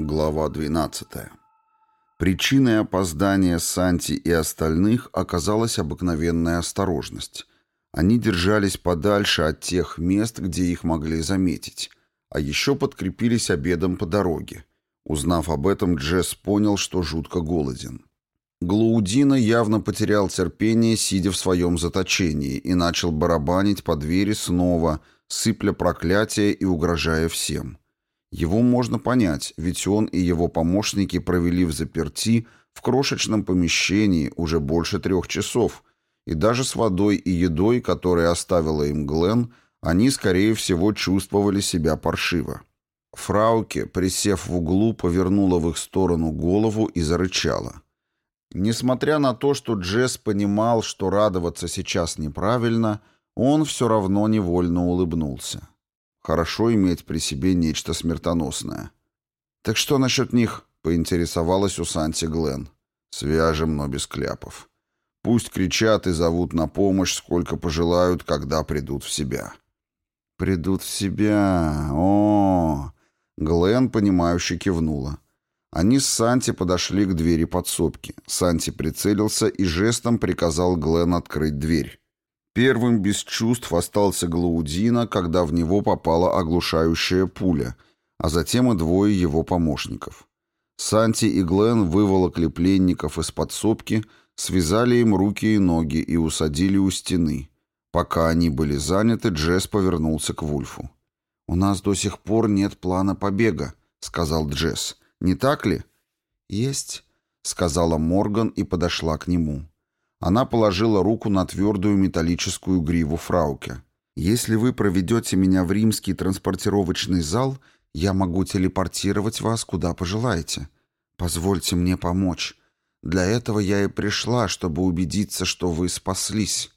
Глава 12. Причиной опоздания Санти и остальных оказалась обыкновенная осторожность. Они держались подальше от тех мест, где их могли заметить, а еще подкрепились обедом по дороге. Узнав об этом, Джесс понял, что жутко голоден. Глаудина явно потерял терпение, сидя в своем заточении, и начал барабанить по двери снова, сыпля проклятия и угрожая всем – его можно понять, ведь он и его помощники провели в заперти в крошечном помещении уже больше трех часов, и даже с водой и едой, которые оставила им Глен, они, скорее всего, чувствовали себя паршиво. Фрауке, присев в углу, повернула в их сторону голову и зарычала. Несмотря на то, что Джесс понимал, что радоваться сейчас неправильно, он все равно невольно улыбнулся. Хорошо иметь при себе нечто смертоносное. «Так что насчет них?» — поинтересовалась у Санти Глен. «Свяжем, но без кляпов. Пусть кричат и зовут на помощь, сколько пожелают, когда придут в себя». «Придут в себя! О!», Глен, понимающе кивнула. Они с Санти подошли к двери подсобки. Санти прицелился и жестом приказал Глен открыть дверь. Первым без чувств остался Глаудина, когда в него попала оглушающая пуля, а затем и двое его помощников. Санти и Глен выволокли пленников из подсобки, связали им руки и ноги и усадили у стены. Пока они были заняты, Джесс повернулся к Вульфу. «У нас до сих пор нет плана побега», — сказал Джесс. «Не так ли?» «Есть», — сказала Морган и подошла к нему. Она положила руку на твердую металлическую гриву фрауке. «Если вы проведете меня в римский транспортировочный зал, я могу телепортировать вас куда пожелаете. Позвольте мне помочь. Для этого я и пришла, чтобы убедиться, что вы спаслись».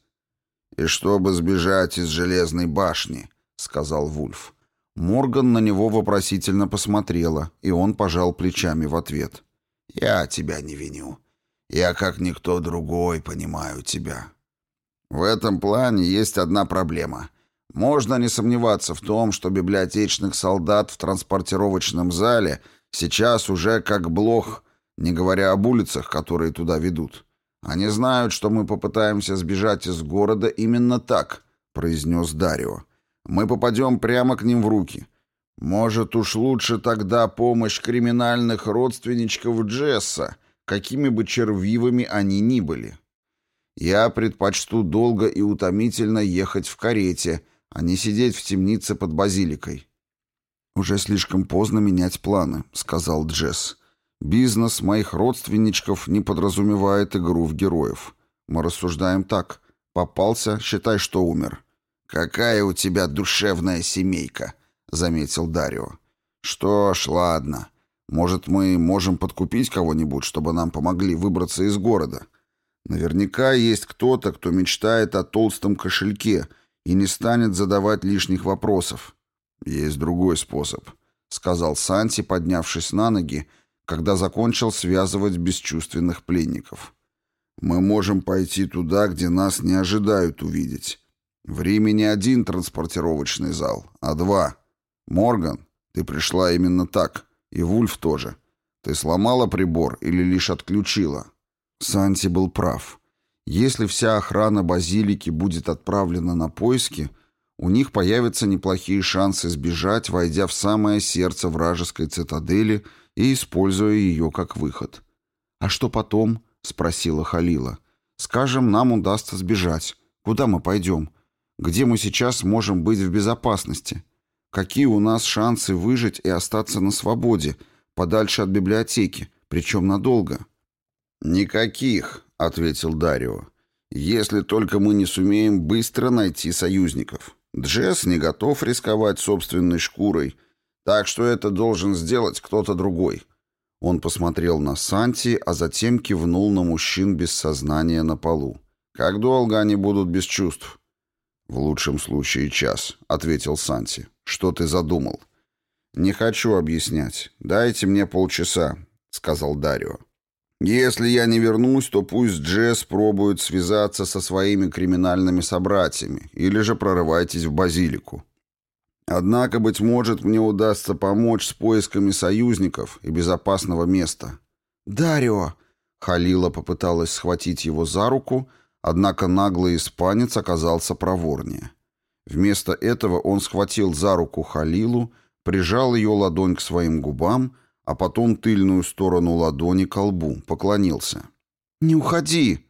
«И чтобы сбежать из железной башни», — сказал Вульф. Морган на него вопросительно посмотрела, и он пожал плечами в ответ. «Я тебя не виню. Я, как никто другой, понимаю тебя. В этом плане есть одна проблема. Можно не сомневаться в том, что библиотечных солдат в транспортировочном зале сейчас уже как блох, не говоря об улицах, которые туда ведут. Они знают, что мы попытаемся сбежать из города именно так, произнес Дарио. Мы попадем прямо к ним в руки. Может уж лучше тогда помощь криминальных родственничков Джесса, какими бы червивыми они ни были. Я предпочту долго и утомительно ехать в карете, а не сидеть в темнице под базиликой. «Уже слишком поздно менять планы», — сказал Джесс. «Бизнес моих родственничков не подразумевает игру в героев. Мы рассуждаем так. Попался, считай, что умер». «Какая у тебя душевная семейка», — заметил Дарио. «Что ж, ладно. Может, мы можем подкупить кого-нибудь, чтобы нам помогли выбраться из города? Наверняка есть кто-то, кто мечтает о толстом кошельке и не станет задавать лишних вопросов. Есть другой способ, сказал Санти, поднявшись на ноги, когда закончил связывать бесчувственных пленников. Мы можем пойти туда, где нас не ожидают увидеть. В Риме не один транспортировочный зал, а два. Морган, ты пришла именно так. И Вульф тоже. Ты сломала прибор или лишь отключила? Санти был прав. Если вся охрана базилики будет отправлена на поиски, у них появятся неплохие шансы сбежать, войдя в самое сердце вражеской цитадели и используя ее как выход. «А что потом?» — спросила Халила. «Скажем, нам удастся сбежать. Куда мы пойдем? Где мы сейчас можем быть в безопасности?» Какие у нас шансы выжить и остаться на свободе, подальше от библиотеки, причем надолго? «Никаких», — ответил Дарио, — «если только мы не сумеем быстро найти союзников. Джесс не готов рисковать собственной шкурой, так что это должен сделать кто-то другой». Он посмотрел на Санти, а затем кивнул на мужчин без сознания на полу. «Как долго они будут без чувств?» «В лучшем случае час», — ответил Санти. Что ты задумал? Не хочу объяснять. Дайте мне полчаса, сказал Дарио. Если я не вернусь, то пусть Джесс пробует связаться со своими криминальными собратьями, или же прорывайтесь в базилику. Однако, быть может, мне удастся помочь с поисками союзников и безопасного места. «Дарио!» — Халила попыталась схватить его за руку, однако наглый испанец оказался проворнее. Вместо этого он схватил за руку Халилу, прижал ее ладонь к своим губам, а потом тыльную сторону ладони к лбу, поклонился. «Не уходи!»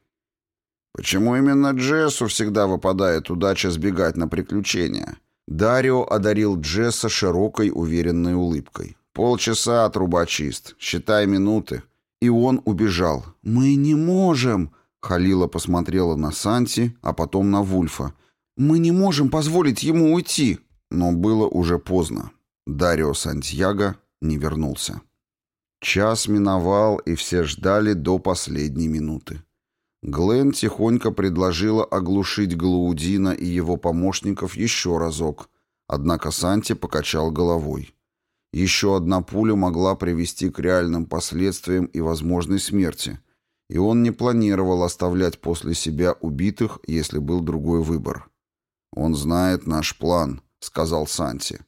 «Почему именно Джессу всегда выпадает удача сбегать на приключения?» Дарио одарил Джесса широкой уверенной улыбкой. «Полчаса, трубочист, считай минуты». И он убежал. «Мы не можем!» Халила посмотрела на Санти, а потом на Вульфа. «Мы не можем позволить ему уйти!» Но было уже поздно. Дарио Сантьяго не вернулся. Час миновал, и все ждали до последней минуты. Глен тихонько предложила оглушить Галаудина и его помощников еще разок, однако Санти покачал головой. Еще одна пуля могла привести к реальным последствиям и возможной смерти, и он не планировал оставлять после себя убитых, если был другой выбор. «Он знает наш план», — сказал Санти.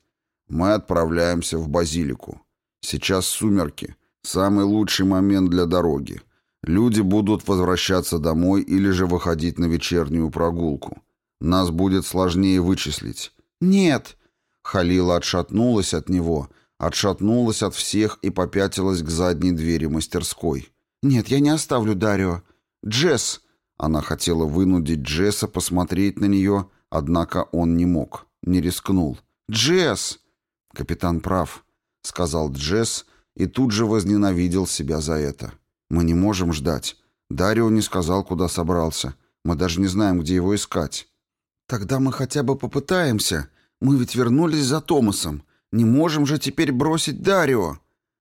«Мы отправляемся в базилику. Сейчас сумерки. Самый лучший момент для дороги. Люди будут возвращаться домой или же выходить на вечернюю прогулку. Нас будет сложнее вычислить». «Нет!» Халила отшатнулась от него, отшатнулась от всех и попятилась к задней двери мастерской. «Нет, я не оставлю Дарио. Джесс!» Она хотела вынудить Джесса посмотреть на нее, Однако он не мог, не рискнул. «Джесс!» «Капитан прав», — сказал Джесс и тут же возненавидел себя за это. «Мы не можем ждать. Дарио не сказал, куда собрался. Мы даже не знаем, где его искать». «Тогда мы хотя бы попытаемся. Мы ведь вернулись за Томасом. Не можем же теперь бросить Дарио!»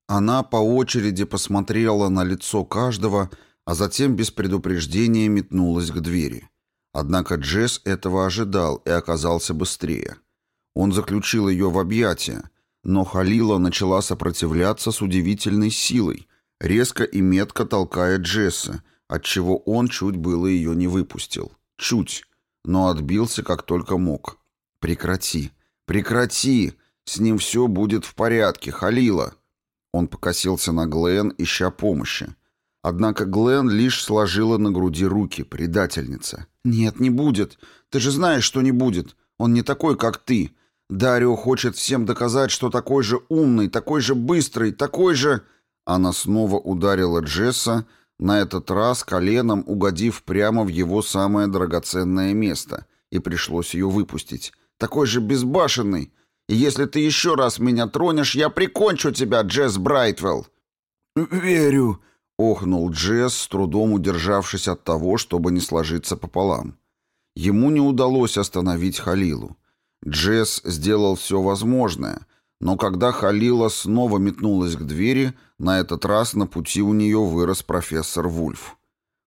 Она по очереди посмотрела на лицо каждого, а затем без предупреждения метнулась к двери. Однако Джесс этого ожидал и оказался быстрее. Он заключил ее в объятия, но Халила начала сопротивляться с удивительной силой, резко и метко толкая Джесса, отчего он чуть было ее не выпустил. Чуть, но отбился как только мог. «Прекрати! Прекрати! С ним все будет в порядке, Халила!» Он покосился на Глен, ища помощи. Однако Глен лишь сложила на груди руки, предательница. «Нет, не будет. Ты же знаешь, что не будет. Он не такой, как ты. Дарио хочет всем доказать, что такой же умный, такой же быстрый, такой же...» Она снова ударила Джесса, на этот раз коленом угодив прямо в его самое драгоценное место, и пришлось ее выпустить. «Такой же безбашенный. И если ты еще раз меня тронешь, я прикончу тебя, Джесс Брайтвелл!» «Верю!» Охнул Джесс, с трудом удержавшись от того, чтобы не сложиться пополам. Ему не удалось остановить Халилу. Джесс сделал все возможное, но когда Халила снова метнулась к двери, на этот раз на пути у нее вырос профессор Вульф.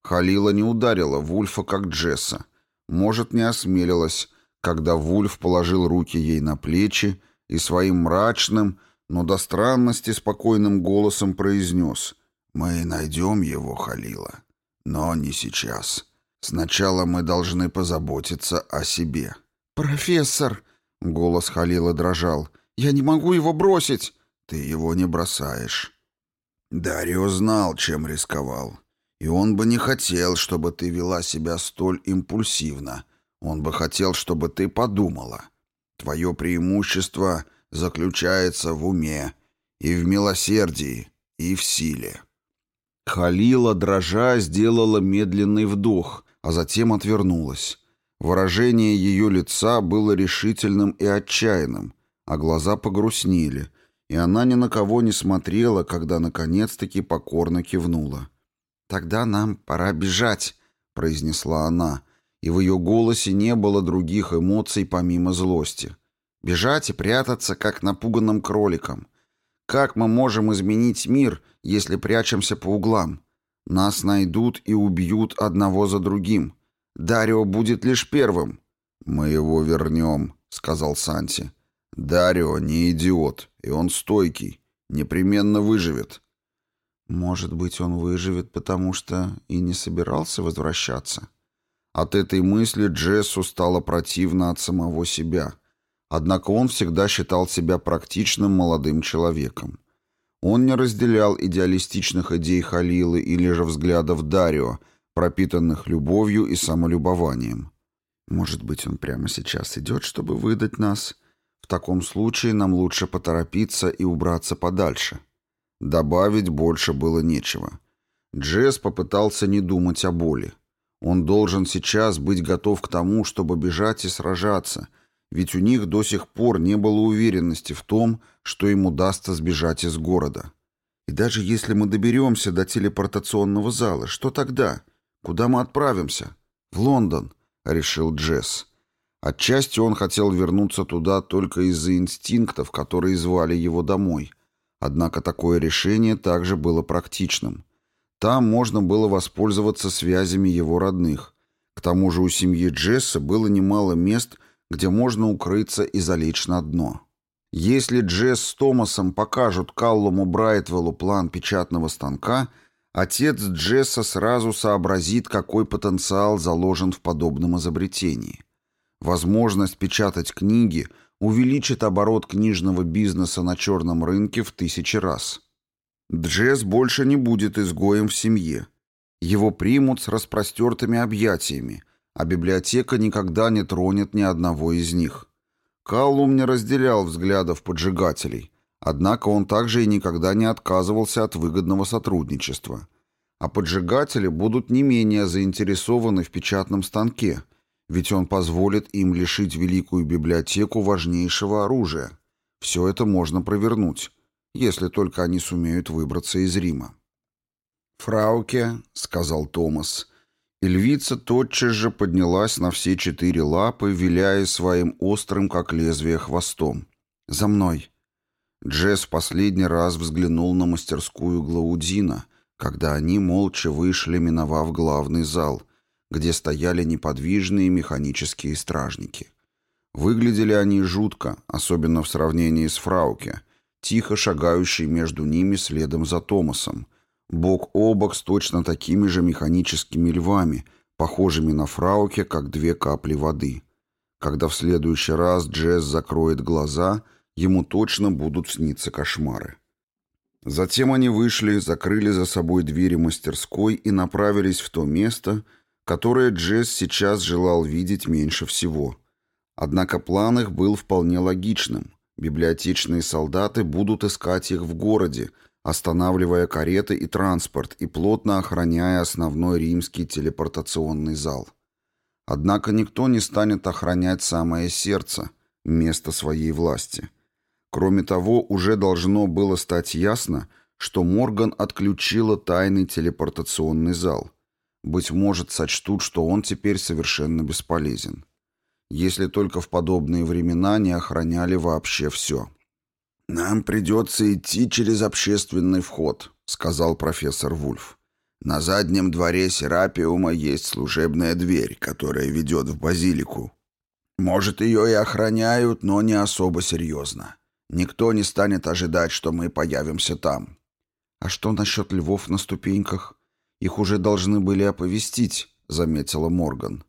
Халила не ударила Вульфа, как Джесса. Может, не осмелилась, когда Вульф положил руки ей на плечи и своим мрачным, но до странности спокойным голосом произнес — мы найдем его, Халила. Но не сейчас. Сначала мы должны позаботиться о себе. «Профессор!» — голос Халила дрожал. «Я не могу его бросить!» «Ты его не бросаешь». Дарио знал, чем рисковал. И он бы не хотел, чтобы ты вела себя столь импульсивно. Он бы хотел, чтобы ты подумала. Твое преимущество заключается в уме и в милосердии, и в силе. Халила, дрожа, сделала медленный вдох, а затем отвернулась. Выражение ее лица было решительным и отчаянным, а глаза погрустнели, и она ни на кого не смотрела, когда наконец-таки покорно кивнула. «Тогда нам пора бежать», — произнесла она, и в ее голосе не было других эмоций помимо злости. «Бежать и прятаться, как напуганным кроликом. Как мы можем изменить мир, — если прячемся по углам. Нас найдут и убьют одного за другим. Дарио будет лишь первым». «Мы его вернем», — сказал Санти. «Дарио не идиот, и он стойкий. Непременно выживет». «Может быть, он выживет, потому что и не собирался возвращаться?» От этой мысли Джессу стало противно от самого себя. Однако он всегда считал себя практичным молодым человеком. Он не разделял идеалистичных идей Халилы или же взглядов Дарио, пропитанных любовью и самолюбованием. Может быть, он прямо сейчас идет, чтобы выдать нас? В таком случае нам лучше поторопиться и убраться подальше. Добавить больше было нечего. Джесс попытался не думать о боли. Он должен сейчас быть готов к тому, чтобы бежать и сражаться — ведь у них до сих пор не было уверенности в том, что им удастся сбежать из города. И даже если мы доберемся до телепортационного зала, что тогда? Куда мы отправимся? В Лондон, решил Джесс. Отчасти он хотел вернуться туда только из-за инстинктов, которые звали его домой. Однако такое решение также было практичным. Там можно было воспользоваться связями его родных. К тому же у семьи Джесса было немало мест, где можно укрыться и залечь на дно. Если Джесс с Томасом покажут Каллуму Брайтвеллу план печатного станка, отец Джесса сразу сообразит, какой потенциал заложен в подобном изобретении. Возможность печатать книги увеличит оборот книжного бизнеса на черном рынке в тысячи раз. Джесс больше не будет изгоем в семье. Его примут с распростертыми объятиями, а библиотека никогда не тронет ни одного из них. Каллум не разделял взглядов поджигателей, однако он также и никогда не отказывался от выгодного сотрудничества. А поджигатели будут не менее заинтересованы в печатном станке, ведь он позволит им лишить великую библиотеку важнейшего оружия. Все это можно провернуть, если только они сумеют выбраться из Рима. «Фрауке», — сказал Томас, — и львица тотчас же поднялась на все четыре лапы, виляя своим острым, как лезвие, хвостом. «За мной!» Джесс в последний раз взглянул на мастерскую Глаудина, когда они молча вышли, миновав главный зал, где стояли неподвижные механические стражники. Выглядели они жутко, особенно в сравнении с Фрауке, тихо шагающей между ними следом за Томасом, бок о бок с точно такими же механическими львами, похожими на фрауке, как две капли воды. Когда в следующий раз Джесс закроет глаза, ему точно будут сниться кошмары. Затем они вышли, закрыли за собой двери мастерской и направились в то место, которое Джесс сейчас желал видеть меньше всего. Однако план их был вполне логичным. Библиотечные солдаты будут искать их в городе, останавливая кареты и транспорт и плотно охраняя основной римский телепортационный зал. Однако никто не станет охранять самое сердце, место своей власти. Кроме того, уже должно было стать ясно, что Морган отключила тайный телепортационный зал. Быть может, сочтут, что он теперь совершенно бесполезен. Если только в подобные времена не охраняли вообще все. «Нам придется идти через общественный вход», — сказал профессор Вульф. «На заднем дворе Серапиума есть служебная дверь, которая ведет в базилику. Может, ее и охраняют, но не особо серьезно. Никто не станет ожидать, что мы появимся там». «А что насчет львов на ступеньках? Их уже должны были оповестить», — заметила Морган.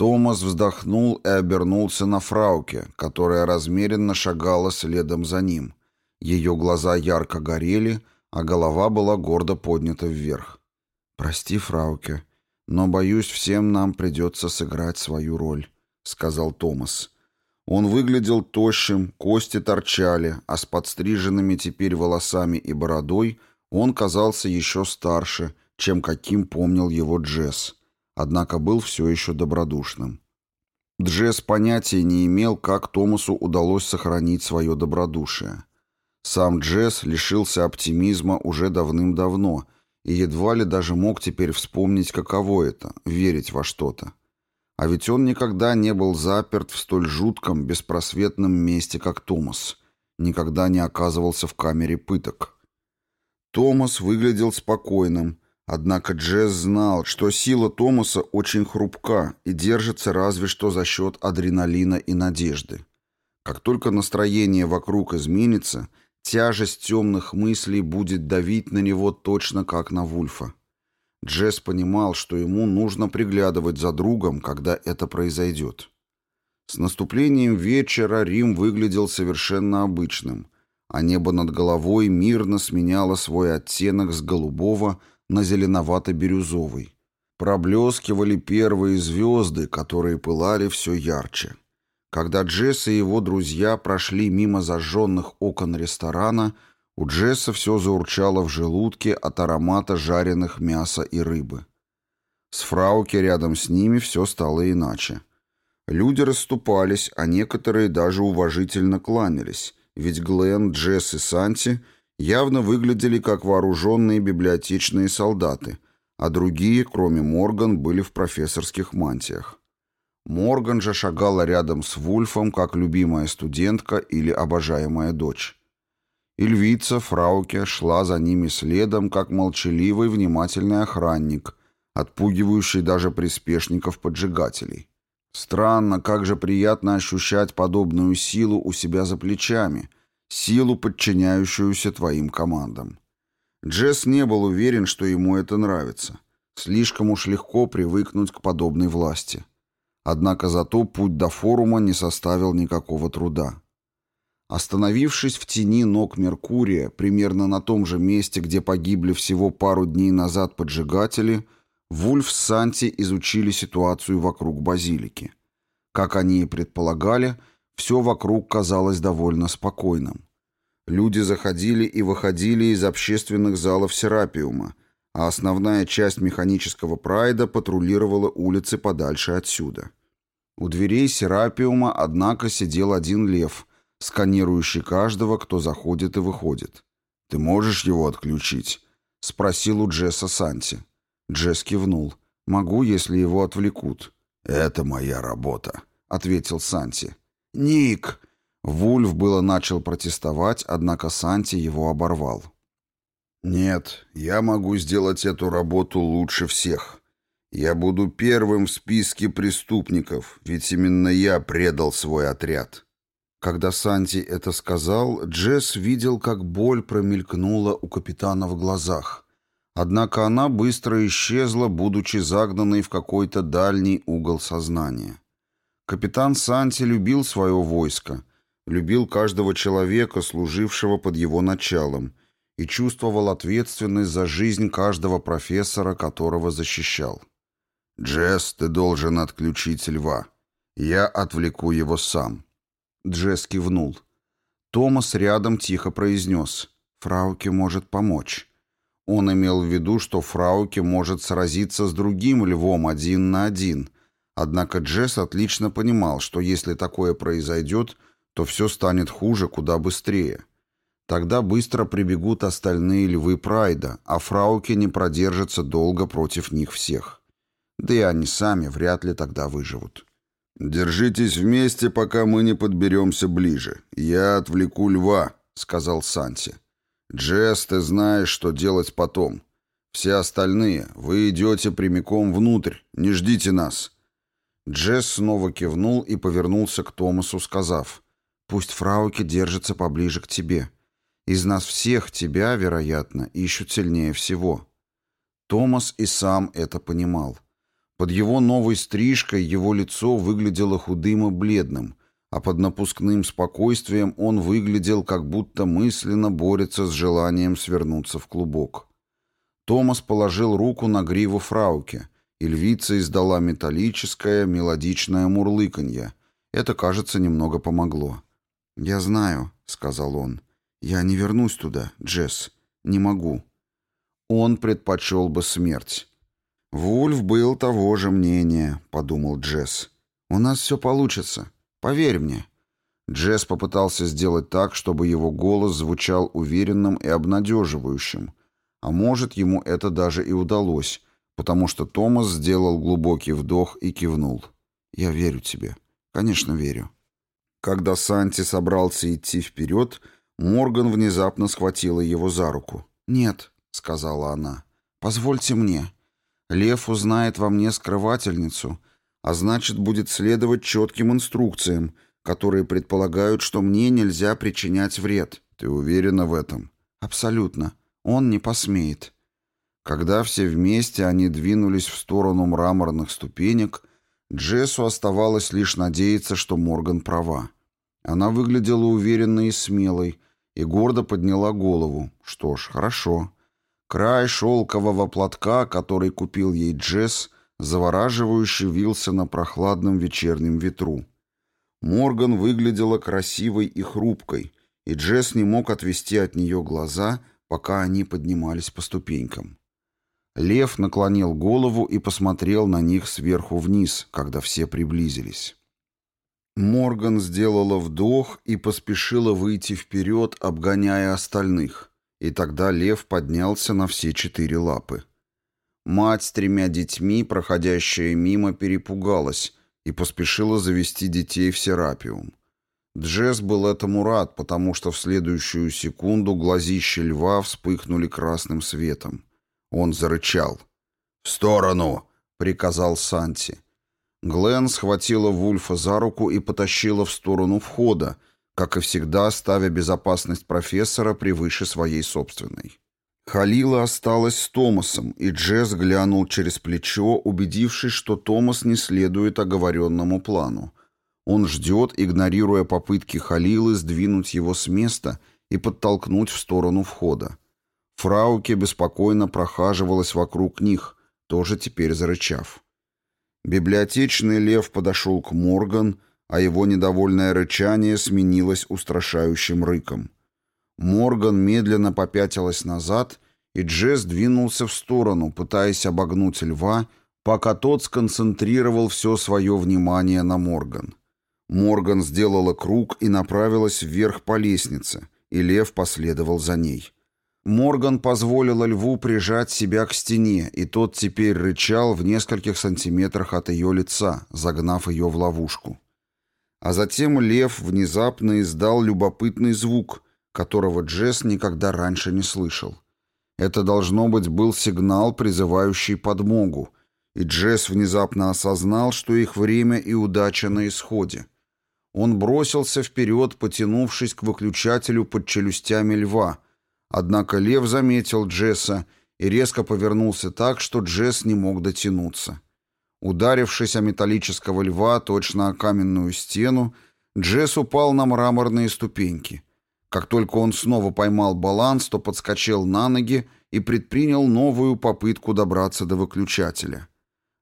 Томас вздохнул и обернулся на фрауке, которая размеренно шагала следом за ним. Ее глаза ярко горели, а голова была гордо поднята вверх. «Прости, фрауке, но, боюсь, всем нам придется сыграть свою роль», — сказал Томас. Он выглядел тощим, кости торчали, а с подстриженными теперь волосами и бородой он казался еще старше, чем каким помнил его Джесс однако был все еще добродушным. Джесс понятия не имел, как Томасу удалось сохранить свое добродушие. Сам Джесс лишился оптимизма уже давным-давно и едва ли даже мог теперь вспомнить, каково это — верить во что-то. А ведь он никогда не был заперт в столь жутком, беспросветном месте, как Томас, никогда не оказывался в камере пыток. Томас выглядел спокойным, Однако Джесс знал, что сила Томаса очень хрупка и держится разве что за счет адреналина и надежды. Как только настроение вокруг изменится, тяжесть темных мыслей будет давить на него точно как на Вульфа. Джесс понимал, что ему нужно приглядывать за другом, когда это произойдет. С наступлением вечера Рим выглядел совершенно обычным, а небо над головой мирно сменяло свой оттенок с голубого на зеленовато-бирюзовый. Проблескивали первые звезды, которые пылали все ярче. Когда Джесс и его друзья прошли мимо зажженных окон ресторана, у Джесса все заурчало в желудке от аромата жареных мяса и рыбы. С Фрауки рядом с ними все стало иначе. Люди расступались, а некоторые даже уважительно кланялись, ведь Глен, Джесс и Санти — явно выглядели как вооруженные библиотечные солдаты, а другие, кроме Морган, были в профессорских мантиях. Морган же шагала рядом с Вульфом, как любимая студентка или обожаемая дочь. Ильвица Фрауке шла за ними следом, как молчаливый внимательный охранник, отпугивающий даже приспешников-поджигателей. Странно, как же приятно ощущать подобную силу у себя за плечами – силу, подчиняющуюся твоим командам. Джесс не был уверен, что ему это нравится. Слишком уж легко привыкнуть к подобной власти. Однако зато путь до форума не составил никакого труда. Остановившись в тени ног Меркурия, примерно на том же месте, где погибли всего пару дней назад поджигатели, Вульф с Санти изучили ситуацию вокруг базилики. Как они и предполагали, все вокруг казалось довольно спокойным. Люди заходили и выходили из общественных залов Серапиума, а основная часть механического прайда патрулировала улицы подальше отсюда. У дверей Серапиума, однако, сидел один лев, сканирующий каждого, кто заходит и выходит. «Ты можешь его отключить?» — спросил у Джесса Санти. Джесс кивнул. «Могу, если его отвлекут». «Это моя работа», — ответил Санти. «Ник!» Вульф было начал протестовать, однако Санти его оборвал. «Нет, я могу сделать эту работу лучше всех. Я буду первым в списке преступников, ведь именно я предал свой отряд». Когда Санти это сказал, Джесс видел, как боль промелькнула у капитана в глазах. Однако она быстро исчезла, будучи загнанной в какой-то дальний угол сознания. Капитан Санти любил свое войско, любил каждого человека, служившего под его началом, и чувствовал ответственность за жизнь каждого профессора, которого защищал. «Джесс, ты должен отключить льва. Я отвлеку его сам». Джесс кивнул. Томас рядом тихо произнес «Фрауке может помочь». Он имел в виду, что Фрауке может сразиться с другим львом один на один – Однако Джесс отлично понимал, что если такое произойдет, то все станет хуже куда быстрее. Тогда быстро прибегут остальные львы Прайда, а фрауки не продержатся долго против них всех. Да и они сами вряд ли тогда выживут. «Держитесь вместе, пока мы не подберемся ближе. Я отвлеку льва», — сказал Санти. «Джесс, ты знаешь, что делать потом. Все остальные, вы идете прямиком внутрь, не ждите нас. Джесс снова кивнул и повернулся к Томасу, сказав, «Пусть Фрауки держится поближе к тебе. Из нас всех тебя, вероятно, ищут сильнее всего». Томас и сам это понимал. Под его новой стрижкой его лицо выглядело худым и бледным, а под напускным спокойствием он выглядел, как будто мысленно борется с желанием свернуться в клубок. Томас положил руку на гриву Фрауки и львица издала металлическое, мелодичное мурлыканье. Это, кажется, немного помогло. «Я знаю», — сказал он. «Я не вернусь туда, Джесс. Не могу». Он предпочел бы смерть. «Вульф был того же мнения», — подумал Джесс. «У нас все получится. Поверь мне». Джесс попытался сделать так, чтобы его голос звучал уверенным и обнадеживающим. А может, ему это даже и удалось, потому что Томас сделал глубокий вдох и кивнул. «Я верю тебе. Конечно, верю». Когда Санти собрался идти вперед, Морган внезапно схватила его за руку. «Нет», — сказала она, — «позвольте мне. Лев узнает во мне скрывательницу, а значит, будет следовать четким инструкциям, которые предполагают, что мне нельзя причинять вред». «Ты уверена в этом?» «Абсолютно. Он не посмеет». Когда все вместе они двинулись в сторону мраморных ступенек, Джессу оставалось лишь надеяться, что Морган права. Она выглядела уверенной и смелой, и гордо подняла голову. Что ж, хорошо. Край шелкового платка, который купил ей Джесс, завораживающе вился на прохладном вечернем ветру. Морган выглядела красивой и хрупкой, и Джесс не мог отвести от нее глаза, пока они поднимались по ступенькам. Лев наклонил голову и посмотрел на них сверху вниз, когда все приблизились. Морган сделала вдох и поспешила выйти вперед, обгоняя остальных. И тогда лев поднялся на все четыре лапы. Мать с тремя детьми, проходящая мимо, перепугалась и поспешила завести детей в серапиум. Джесс был этому рад, потому что в следующую секунду глазища льва вспыхнули красным светом. Он зарычал. «В сторону!» — приказал Санти. Глен схватила Вульфа за руку и потащила в сторону входа, как и всегда, ставя безопасность профессора превыше своей собственной. Халила осталась с Томасом, и Джесс глянул через плечо, убедившись, что Томас не следует оговоренному плану. Он ждет, игнорируя попытки Халилы сдвинуть его с места и подтолкнуть в сторону входа. Фрауке беспокойно прохаживалась вокруг них, тоже теперь зарычав. Библиотечный лев подошел к Морган, а его недовольное рычание сменилось устрашающим рыком. Морган медленно попятилась назад, и Джесс двинулся в сторону, пытаясь обогнуть льва, пока тот сконцентрировал все свое внимание на Морган. Морган сделала круг и направилась вверх по лестнице, и лев последовал за ней. Морган позволила льву прижать себя к стене, и тот теперь рычал в нескольких сантиметрах от ее лица, загнав ее в ловушку. А затем лев внезапно издал любопытный звук, которого Джесс никогда раньше не слышал. Это, должно быть, был сигнал, призывающий подмогу, и Джесс внезапно осознал, что их время и удача на исходе. Он бросился вперед, потянувшись к выключателю под челюстями льва — Однако лев заметил Джесса и резко повернулся так, что Джесс не мог дотянуться. Ударившись о металлического льва, точно о каменную стену, Джесс упал на мраморные ступеньки. Как только он снова поймал баланс, то подскочил на ноги и предпринял новую попытку добраться до выключателя.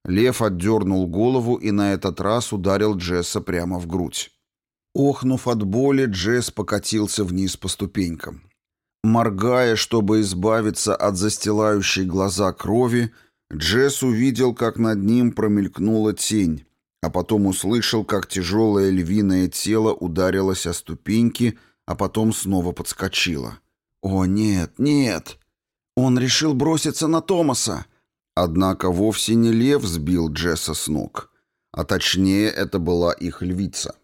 Лев отдернул голову и на этот раз ударил Джесса прямо в грудь. Охнув от боли, Джесс покатился вниз по ступенькам. Моргая, чтобы избавиться от застилающей глаза крови, Джесс увидел, как над ним промелькнула тень, а потом услышал, как тяжелое львиное тело ударилось о ступеньки, а потом снова подскочило. «О, нет, нет! Он решил броситься на Томаса!» Однако вовсе не лев сбил Джесса с ног, а точнее это была их львица.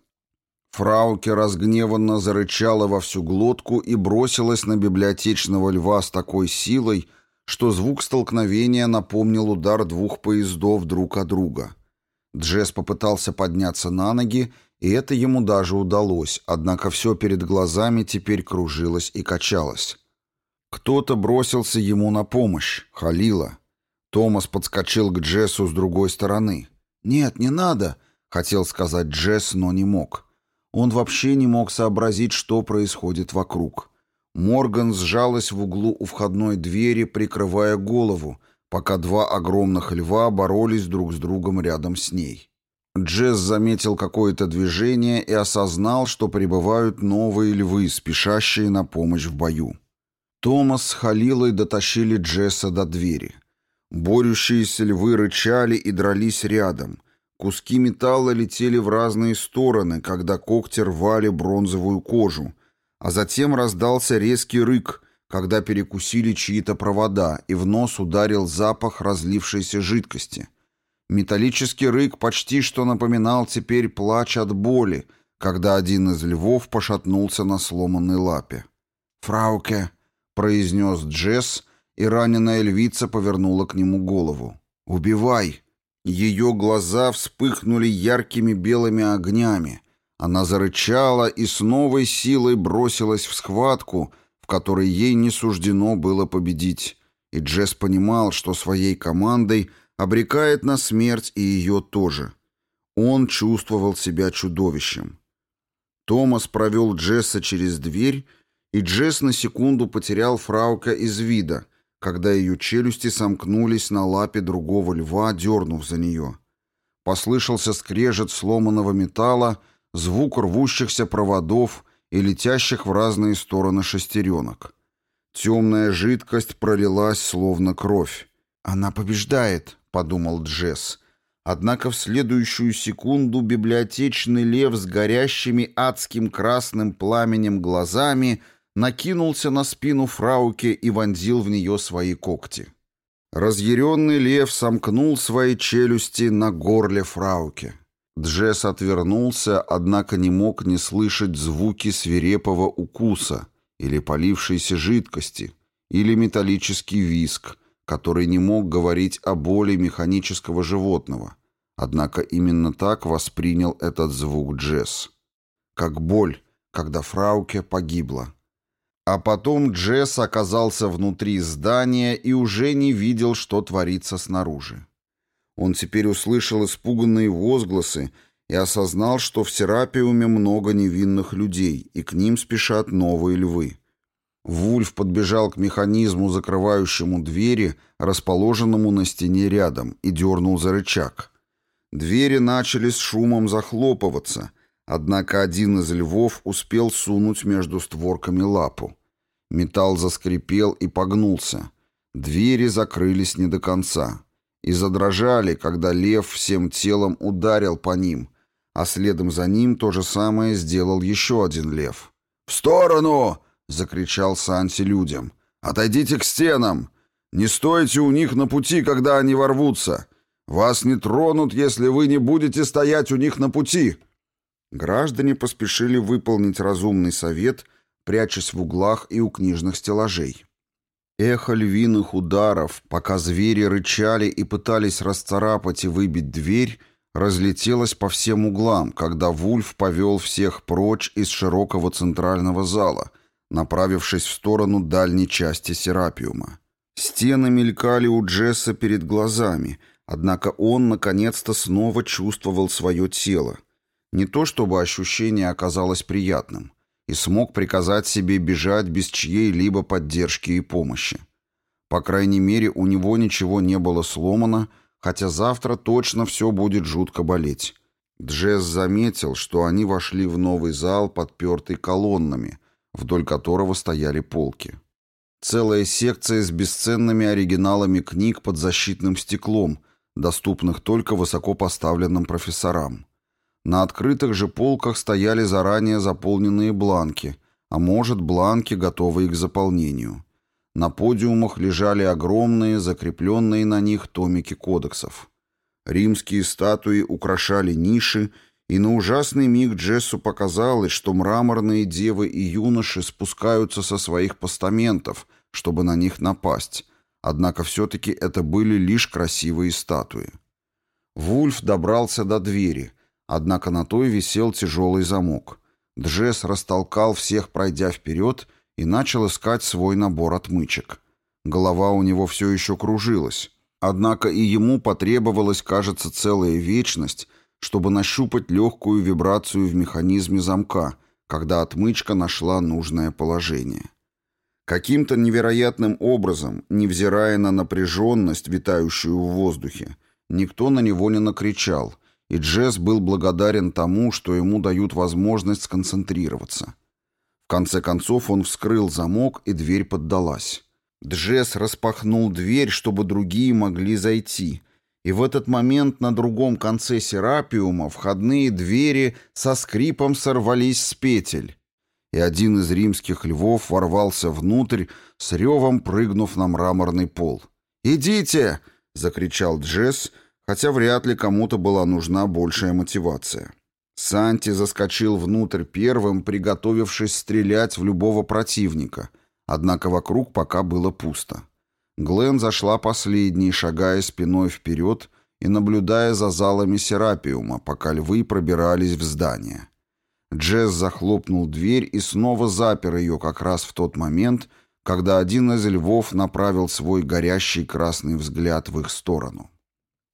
Фрауке разгневанно зарычала во всю глотку и бросилась на библиотечного льва с такой силой, что звук столкновения напомнил удар двух поездов друг о друга. Джесс попытался подняться на ноги, и это ему даже удалось, однако все перед глазами теперь кружилось и качалось. Кто-то бросился ему на помощь, Халила. Томас подскочил к Джессу с другой стороны. «Нет, не надо», — хотел сказать Джесс, но не мог. Он вообще не мог сообразить, что происходит вокруг. Морган сжалась в углу у входной двери, прикрывая голову, пока два огромных льва боролись друг с другом рядом с ней. Джесс заметил какое-то движение и осознал, что прибывают новые львы, спешащие на помощь в бою. Томас с Халилой дотащили Джесса до двери. Борющиеся львы рычали и дрались рядом — Куски металла летели в разные стороны, когда когти рвали бронзовую кожу, а затем раздался резкий рык, когда перекусили чьи-то провода, и в нос ударил запах разлившейся жидкости. Металлический рык почти что напоминал теперь плач от боли, когда один из львов пошатнулся на сломанной лапе. «Фрауке», — произнес Джесс, и раненая львица повернула к нему голову. «Убивай!» Ее глаза вспыхнули яркими белыми огнями. Она зарычала и с новой силой бросилась в схватку, в которой ей не суждено было победить. И Джесс понимал, что своей командой обрекает на смерть и ее тоже. Он чувствовал себя чудовищем. Томас провел Джесса через дверь, и Джесс на секунду потерял Фраука из вида — когда ее челюсти сомкнулись на лапе другого льва, дернув за нее. Послышался скрежет сломанного металла, звук рвущихся проводов и летящих в разные стороны шестеренок. Темная жидкость пролилась, словно кровь. «Она побеждает», — подумал Джесс. Однако в следующую секунду библиотечный лев с горящими адским красным пламенем глазами — накинулся на спину фрауке и вонзил в нее свои когти. Разъяренный лев сомкнул свои челюсти на горле фрауке. Джесс отвернулся, однако не мог не слышать звуки свирепого укуса или полившейся жидкости, или металлический виск, который не мог говорить о боли механического животного. Однако именно так воспринял этот звук Джесс. Как боль, когда Фрауке погибла. А потом Джесс оказался внутри здания и уже не видел, что творится снаружи. Он теперь услышал испуганные возгласы и осознал, что в Серапиуме много невинных людей, и к ним спешат новые львы. Вульф подбежал к механизму, закрывающему двери, расположенному на стене рядом, и дернул за рычаг. Двери начали с шумом захлопываться — Однако один из львов успел сунуть между створками лапу. Металл заскрипел и погнулся. Двери закрылись не до конца. И задрожали, когда лев всем телом ударил по ним, а следом за ним то же самое сделал еще один лев. «В сторону!» — закричал Санти людям. «Отойдите к стенам! Не стойте у них на пути, когда они ворвутся! Вас не тронут, если вы не будете стоять у них на пути!» Граждане поспешили выполнить разумный совет, прячась в углах и у книжных стеллажей. Эхо львиных ударов, пока звери рычали и пытались расцарапать и выбить дверь, разлетелось по всем углам, когда Вульф повел всех прочь из широкого центрального зала, направившись в сторону дальней части Серапиума. Стены мелькали у Джесса перед глазами, однако он наконец-то снова чувствовал свое тело, не то чтобы ощущение оказалось приятным, и смог приказать себе бежать без чьей-либо поддержки и помощи. По крайней мере, у него ничего не было сломано, хотя завтра точно все будет жутко болеть. Джесс заметил, что они вошли в новый зал, подпертый колоннами, вдоль которого стояли полки. Целая секция с бесценными оригиналами книг под защитным стеклом, доступных только высокопоставленным профессорам. На открытых же полках стояли заранее заполненные бланки, а может, бланки, готовые к заполнению. На подиумах лежали огромные, закрепленные на них томики кодексов. Римские статуи украшали ниши, и на ужасный миг Джессу показалось, что мраморные девы и юноши спускаются со своих постаментов, чтобы на них напасть. Однако все-таки это были лишь красивые статуи. Вульф добрался до двери — Однако на той висел тяжелый замок. Джесс растолкал всех, пройдя вперед, и начал искать свой набор отмычек. Голова у него все еще кружилась. Однако и ему потребовалась, кажется, целая вечность, чтобы нащупать легкую вибрацию в механизме замка, когда отмычка нашла нужное положение. Каким-то невероятным образом, невзирая на напряженность, витающую в воздухе, никто на него не накричал, и Джесс был благодарен тому, что ему дают возможность сконцентрироваться. В конце концов он вскрыл замок, и дверь поддалась. Джесс распахнул дверь, чтобы другие могли зайти, и в этот момент на другом конце серапиума входные двери со скрипом сорвались с петель, и один из римских львов ворвался внутрь, с ревом прыгнув на мраморный пол. «Идите!» — закричал Джесс — хотя вряд ли кому-то была нужна большая мотивация. Санти заскочил внутрь первым, приготовившись стрелять в любого противника, однако вокруг пока было пусто. Глен зашла последней, шагая спиной вперед и наблюдая за залами Серапиума, пока львы пробирались в здание. Джесс захлопнул дверь и снова запер ее как раз в тот момент, когда один из львов направил свой горящий красный взгляд в их сторону.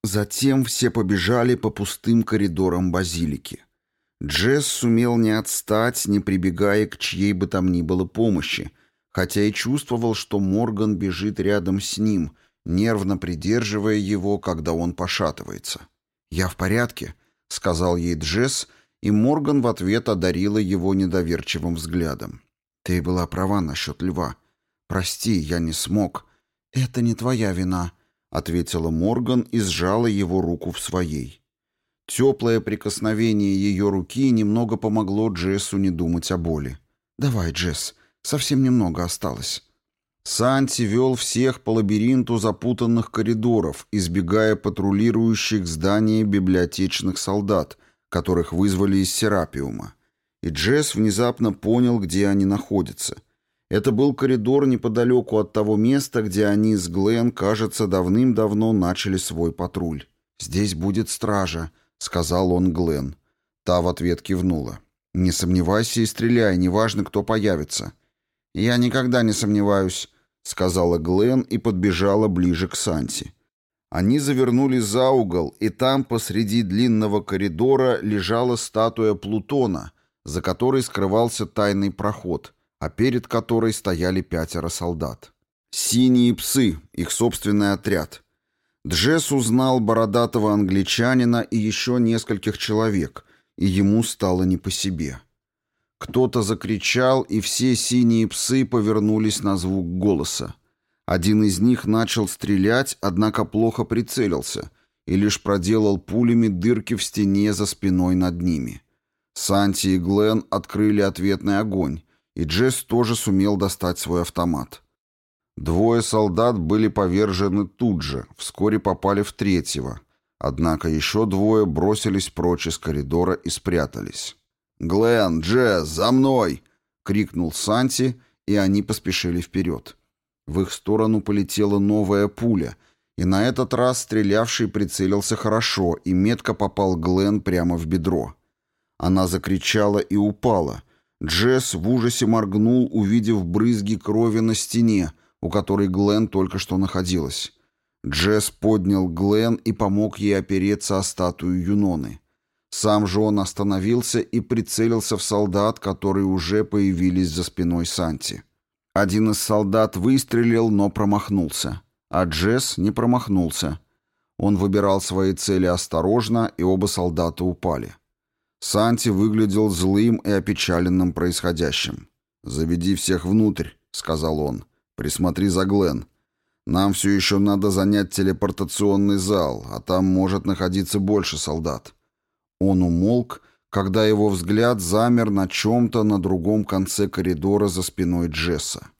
Затем все побежали по пустым коридорам базилики. Джесс сумел не отстать, не прибегая к чьей бы там ни было помощи, хотя и чувствовал, что Морган бежит рядом с ним, нервно придерживая его, когда он пошатывается. «Я в порядке», — сказал ей Джесс, и Морган в ответ одарила его недоверчивым взглядом. «Ты была права насчет льва. Прости, я не смог». «Это не твоя вина», — ответила Морган и сжала его руку в своей. Теплое прикосновение ее руки немного помогло Джессу не думать о боли. «Давай, Джесс, совсем немного осталось». Санти вел всех по лабиринту запутанных коридоров, избегая патрулирующих здания библиотечных солдат, которых вызвали из Серапиума. И Джесс внезапно понял, где они находятся — это был коридор неподалеку от того места, где они с Глен, кажется, давным-давно начали свой патруль. «Здесь будет стража», — сказал он Глен. Та в ответ кивнула. «Не сомневайся и стреляй, неважно, кто появится». «Я никогда не сомневаюсь», — сказала Глен и подбежала ближе к Санти. Они завернули за угол, и там посреди длинного коридора лежала статуя Плутона, за которой скрывался тайный проход — а перед которой стояли пятеро солдат. «Синие псы», их собственный отряд. Джесс узнал бородатого англичанина и еще нескольких человек, и ему стало не по себе. Кто-то закричал, и все синие псы повернулись на звук голоса. Один из них начал стрелять, однако плохо прицелился и лишь проделал пулями дырки в стене за спиной над ними. Санти и Глен открыли ответный огонь, и Джесс тоже сумел достать свой автомат. Двое солдат были повержены тут же, вскоре попали в третьего, однако еще двое бросились прочь из коридора и спрятались. «Глен, Джесс, за мной!» — крикнул Санти, и они поспешили вперед. В их сторону полетела новая пуля, и на этот раз стрелявший прицелился хорошо и метко попал Глен прямо в бедро. Она закричала и упала — Джесс в ужасе моргнул, увидев брызги крови на стене, у которой Глен только что находилась. Джесс поднял Глен и помог ей опереться о статую Юноны. Сам же он остановился и прицелился в солдат, которые уже появились за спиной Санти. Один из солдат выстрелил, но промахнулся. А Джесс не промахнулся. Он выбирал свои цели осторожно, и оба солдата упали. Санти выглядел злым и опечаленным происходящим. «Заведи всех внутрь», — сказал он. «Присмотри за Глен. Нам все еще надо занять телепортационный зал, а там может находиться больше солдат». Он умолк, когда его взгляд замер на чем-то на другом конце коридора за спиной Джесса.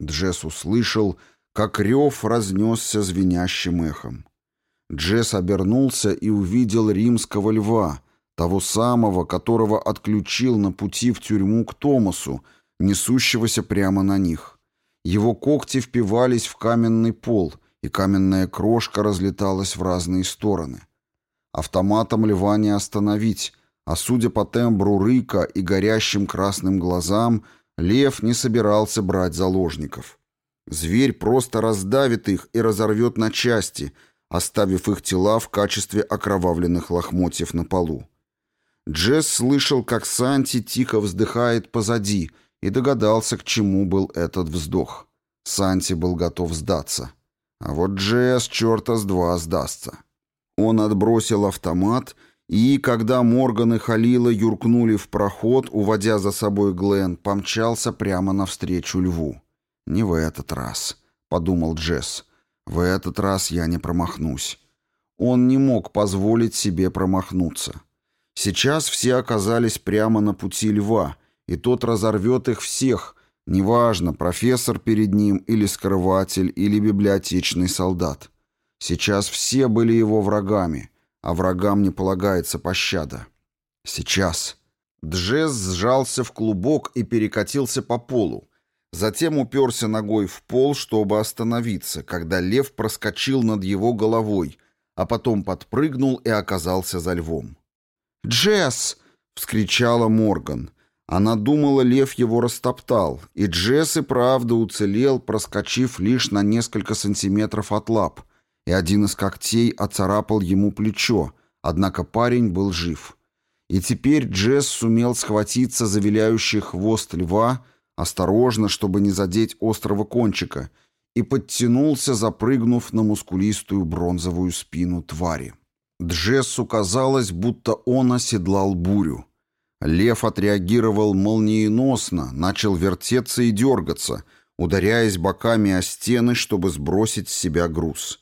Джесс услышал, как рев разнесся звенящим эхом. Джесс обернулся и увидел римского льва — того самого, которого отключил на пути в тюрьму к Томасу, несущегося прямо на них. Его когти впивались в каменный пол, и каменная крошка разлеталась в разные стороны. Автоматом льва не остановить, а судя по тембру рыка и горящим красным глазам, лев не собирался брать заложников. Зверь просто раздавит их и разорвет на части, оставив их тела в качестве окровавленных лохмотьев на полу. Джесс слышал, как Санти тихо вздыхает позади, и догадался, к чему был этот вздох. Санти был готов сдаться. А вот Джесс черта с два сдастся. Он отбросил автомат, и, когда Морган и Халила юркнули в проход, уводя за собой Глен, помчался прямо навстречу льву. «Не в этот раз», — подумал Джесс. «В этот раз я не промахнусь». Он не мог позволить себе промахнуться. Сейчас все оказались прямо на пути льва, и тот разорвет их всех, неважно, профессор перед ним или скрыватель, или библиотечный солдат. Сейчас все были его врагами, а врагам не полагается пощада. Сейчас. Джесс сжался в клубок и перекатился по полу. Затем уперся ногой в пол, чтобы остановиться, когда лев проскочил над его головой, а потом подпрыгнул и оказался за львом. «Джесс!» — вскричала Морган. Она думала, лев его растоптал, и Джесс и правда уцелел, проскочив лишь на несколько сантиметров от лап, и один из когтей оцарапал ему плечо, однако парень был жив. И теперь Джесс сумел схватиться за виляющий хвост льва, осторожно, чтобы не задеть острого кончика, и подтянулся, запрыгнув на мускулистую бронзовую спину твари. Джессу казалось, будто он оседлал бурю. Лев отреагировал молниеносно, начал вертеться и дергаться, ударяясь боками о стены, чтобы сбросить с себя груз.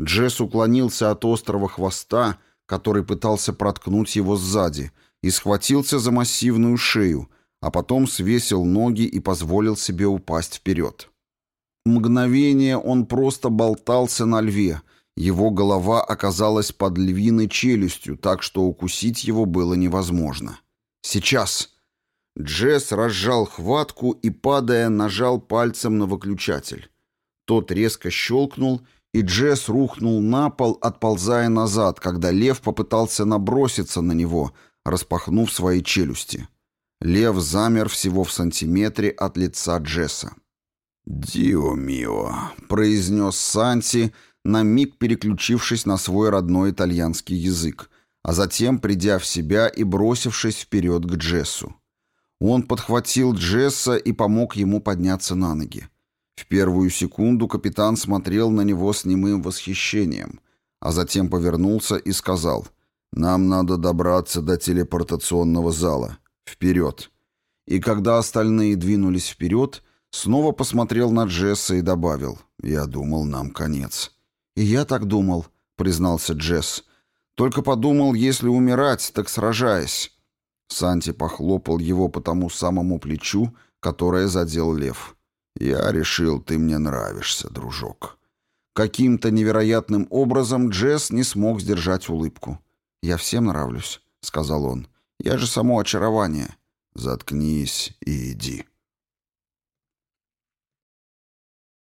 Джесс уклонился от острого хвоста, который пытался проткнуть его сзади, и схватился за массивную шею, а потом свесил ноги и позволил себе упасть вперед. Мгновение он просто болтался на льве — его голова оказалась под львиной челюстью, так что укусить его было невозможно. «Сейчас!» Джесс разжал хватку и, падая, нажал пальцем на выключатель. Тот резко щелкнул, и Джесс рухнул на пол, отползая назад, когда лев попытался наброситься на него, распахнув свои челюсти. Лев замер всего в сантиметре от лица Джесса. «Дио мио», — произнес Санти, — на миг переключившись на свой родной итальянский язык, а затем придя в себя и бросившись вперед к Джессу. Он подхватил Джесса и помог ему подняться на ноги. В первую секунду капитан смотрел на него с немым восхищением, а затем повернулся и сказал «Нам надо добраться до телепортационного зала. Вперед!» И когда остальные двинулись вперед, снова посмотрел на Джесса и добавил «Я думал, нам конец». И «Я так думал», — признался Джесс. «Только подумал, если умирать, так сражаясь». Санти похлопал его по тому самому плечу, которое задел лев. «Я решил, ты мне нравишься, дружок». Каким-то невероятным образом Джесс не смог сдержать улыбку. «Я всем нравлюсь», — сказал он. «Я же само очарование». «Заткнись и иди».